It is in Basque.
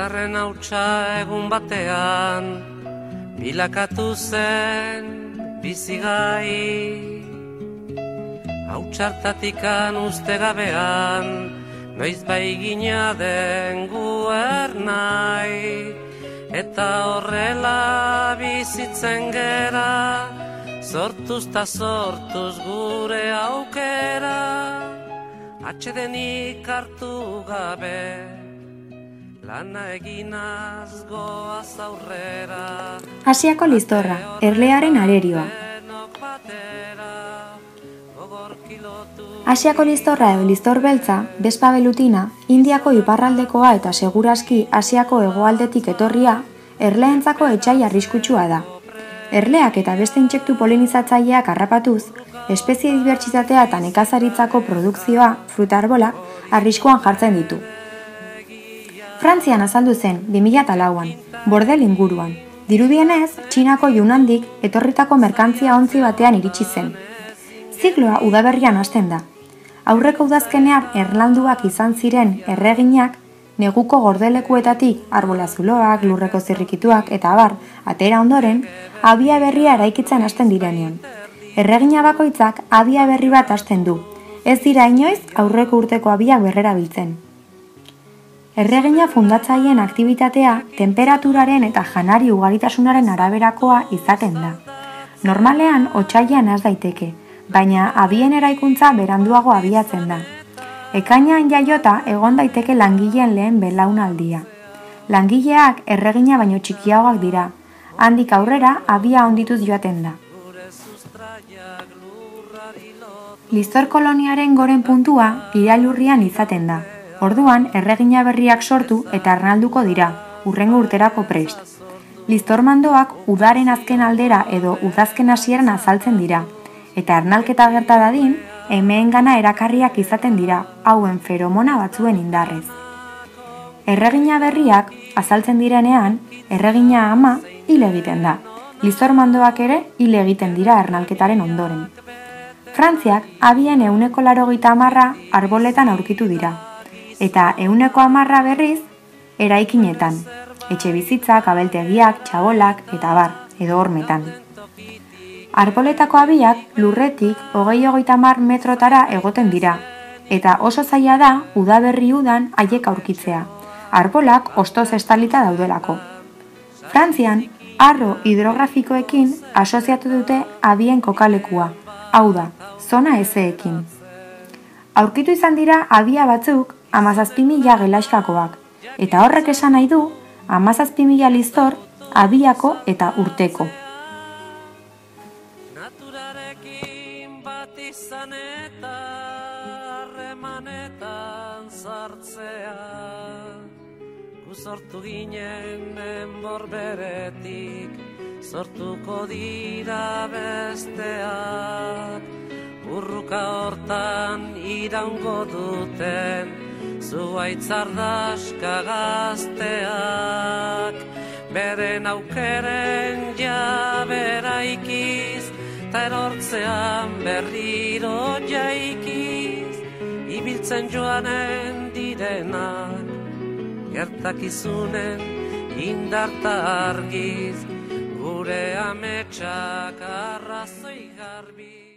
Izarren hautsa egun batean Bilakatu zen bizigai Hautsartatikan uste gabean Noiz bai gina den guer nahi. Eta horrela bizitzen gera Sortuz ta sortuz gure aukera. Atxedenik hartu gabe Lana eginaz goaz aurrera Asiako listorra, erlearen arerioa. Asiako listorra edo listor beltza, bespa belutina, Indiako iparraldekoa eta seguraski Asiako hegoaldetik etorria, erleentzako etxai arriskutsua da. Erleak eta beste intsektu polinizatzaileak harrapatuz, espezie dibertsitatea eta nekazaritzako produkzioa, frutarbola, arriskuan jartzen ditu. Frantzian azaldu zen 2004an, bordel inguruan. Dirudienez, Txinako Yunandik etorritako merkantzia ontzi batean iritsi zen. Zikloa udaberrian hasten da. Aurreko udazkenean erlanduak izan ziren erreginak, neguko gordelekuetatik arbolazuloak, lurreko zirrikituak eta abar, atera ondoren, abia berria eraikitzen hasten direnean. Erregina bakoitzak abia berri bat hasten du. Ez dira inoiz aurreko urteko abiak berrera biltzen. Erregina fundatzaien aktivitatea temperaturaren eta janari ugaritasunaren araberakoa izaten da. Normalean otsailean az daiteke, baina abien eraikuntza beranduago abiatzen da. Ekainan jaiota egon daiteke langileen lehen belaunaldia. Langileak erregina baino txikiagoak dira, handik aurrera abia ondituz joaten da. Listor koloniaren goren puntua iralurrian izaten da, Orduan, erregina berriak sortu eta arnalduko dira, urrengo urterako prest. Listormandoak udaren azken aldera edo udazken hasieran azaltzen dira, eta arnalketa gerta dadin, hemeen gana erakarriak izaten dira, hauen feromona batzuen indarrez. Erregina berriak azaltzen direnean, erregina ama hil egiten da. Listormandoak ere hil egiten dira ernalketaren ondoren. Frantziak abien euneko laro gita amarra arboletan aurkitu dira, eta euneko amarra berriz eraikinetan, etxe bizitzak, abeltegiak, txabolak eta bar, edo hormetan. Arboletako abiak lurretik hogei hogeita mar metrotara egoten dira, eta oso zaila da udaberri udan haiek aurkitzea, arbolak ostoz estalita daudelako. Frantzian, arro hidrografikoekin asoziatu dute abien kokalekua, hau da, zona ezeekin. Aurkitu izan dira abia batzuk amazazpi mila gelaiskakoak, eta horrek esan nahi du amazazpi mila listor abiako eta urteko. Naturarekin bat izan sartzea. Guzortu ginen enbor beretik Sortuko dira besteak. Urruka hortan iraungo duten zuaitzardaska gazteak, beren aukeren jabera ikiz, ta erortzean berriro jaikiz, ibiltzen joanen direnak, gertakizunen indarta argiz, gure ametsak arrazoi garbi.